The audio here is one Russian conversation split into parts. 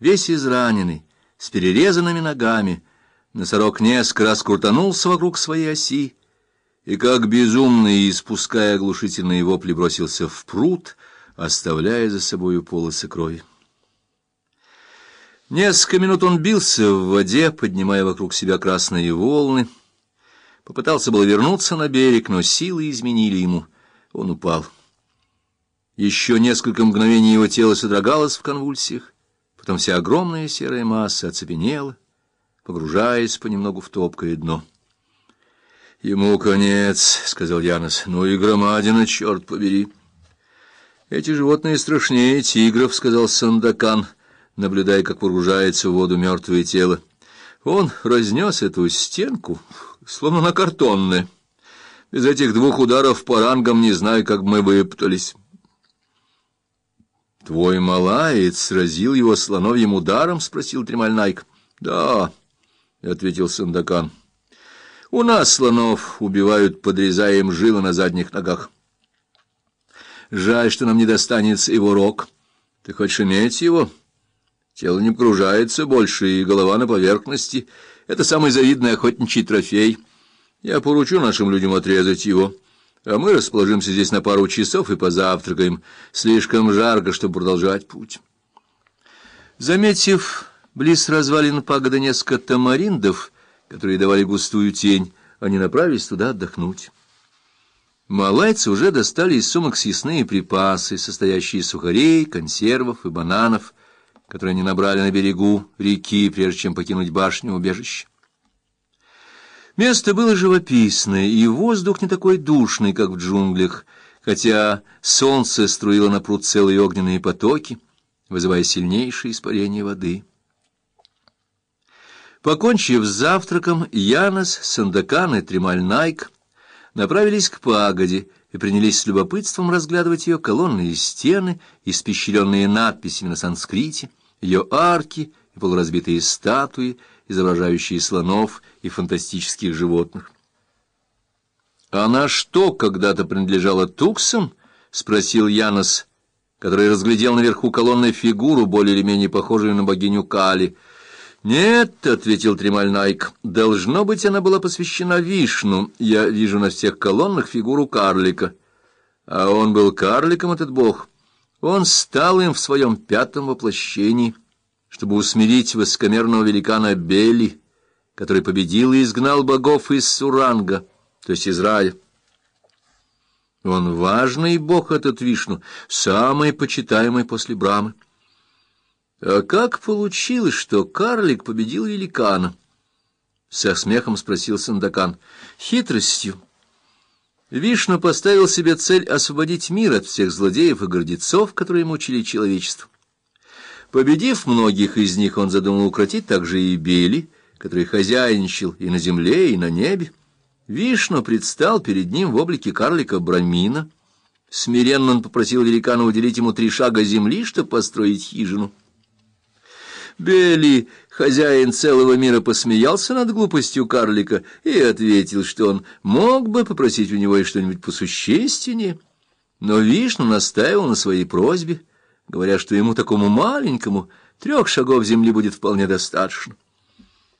весь израненный, с перерезанными ногами, носорог несколько раз крутанулся вокруг своей оси, и как безумный, испуская оглушительные вопли, бросился в пруд, оставляя за собою полосы крови. Несколько минут он бился в воде, поднимая вокруг себя красные волны. Попытался было вернуться на берег, но силы изменили ему. Он упал. Еще несколько мгновений его тело содрогалось в конвульсиях, потом вся огромная серая масса оцепенела, погружаясь понемногу в топкое дно. «Ему конец», — сказал Янос. «Ну и громадина, черт побери». «Эти животные страшнее тигров», — сказал Сандакан наблюдая, как погружается в воду мертвое тело. Он разнес эту стенку, словно на картонное. Без этих двух ударов по рангам не знаю, как мы выпутались. — Твой малаец сразил его слоновьим ударом? — спросил Тремальнайк. — Да, — ответил Сандакан. — У нас слонов убивают, подрезая им жилы на задних ногах. Жаль, что нам не достанется его рог. Ты хочешь иметь его? — Тело не погружается больше, и голова на поверхности. Это самый завидный охотничий трофей. Я поручу нашим людям отрезать его, а мы расположимся здесь на пару часов и позавтракаем. Слишком жарко, чтобы продолжать путь. Заметив близ развалин пагода несколько тамариндов, которые давали густую тень, они направились туда отдохнуть. Малайцы уже достали из сумок съестные припасы, состоящие из сухарей, консервов и бананов, которые они набрали на берегу реки, прежде чем покинуть башню убежища. Место было живописное, и воздух не такой душный, как в джунглях, хотя солнце струило на пруд целые огненные потоки, вызывая сильнейшее испарение воды. Покончив с завтраком, Янос, Сандакан и Тремаль-Найк направились к пагоде и принялись с любопытством разглядывать ее колонны и стены, испещренные надписями на санскрите, ее арки и полуразбитые статуи, изображающие слонов и фантастических животных. «Она что, когда-то принадлежала Туксам?» — спросил Янос, который разглядел наверху колонны фигуру, более или менее похожую на богиню Кали. «Нет», — ответил Тремаль Найк, — «должно быть, она была посвящена Вишну. Я вижу на всех колоннах фигуру карлика». А он был карликом, этот бог. Он стал им в своем пятом воплощении, чтобы усмирить высокомерного великана Бели, который победил и изгнал богов из Суранга, то есть из рая. Он важный бог этот Вишну, самый почитаемый после Брамы. А как получилось, что карлик победил великана? Со смехом спросил Сандакан. Хитростью. Вишну поставил себе цель освободить мир от всех злодеев и гордецов, которые мучили человечество. Победив многих из них, он задумал укротить также и Бели, который хозяйничал и на земле, и на небе. Вишну предстал перед ним в облике карлика Брамина. Смиренно он попросил великана уделить ему три шага земли, чтобы построить хижину. Бели, хозяин целого мира, посмеялся над глупостью карлика и ответил, что он мог бы попросить у него и что-нибудь посущественнее. Но Вишну настаивал на своей просьбе, говоря, что ему такому маленькому трех шагов земли будет вполне достаточно.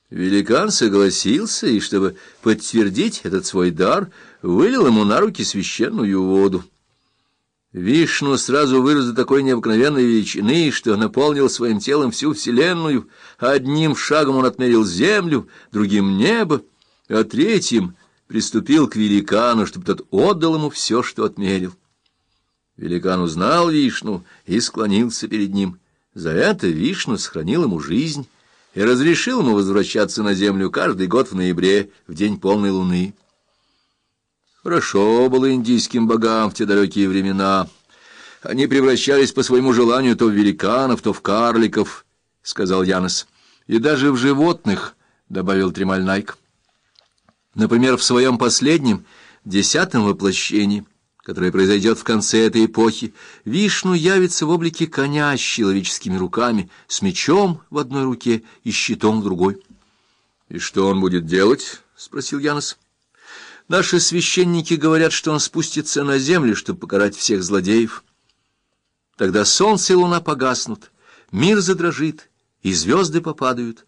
Великан согласился, и, чтобы подтвердить этот свой дар, вылил ему на руки священную воду. Вишну сразу вырос до такой необыкновенной величины, что наполнил своим телом всю вселенную. Одним шагом он отмерил землю, другим — небо, а третьим приступил к великану, чтобы тот отдал ему все, что отмерил. Великан узнал Вишну и склонился перед ним. За это Вишну сохранил ему жизнь и разрешил ему возвращаться на землю каждый год в ноябре, в день полной луны. Хорошо было индийским богам в те далекие времена. Они превращались по своему желанию то в великанов, то в карликов, — сказал Янос. И даже в животных, — добавил Тремальнайк. Например, в своем последнем, десятом воплощении, которое произойдет в конце этой эпохи, Вишну явится в облике коня с человеческими руками, с мечом в одной руке и щитом в другой. — И что он будет делать? — спросил Янос. — Наши священники говорят, что он спустится на землю, чтобы покарать всех злодеев. Тогда солнце и луна погаснут, мир задрожит, и звезды попадают,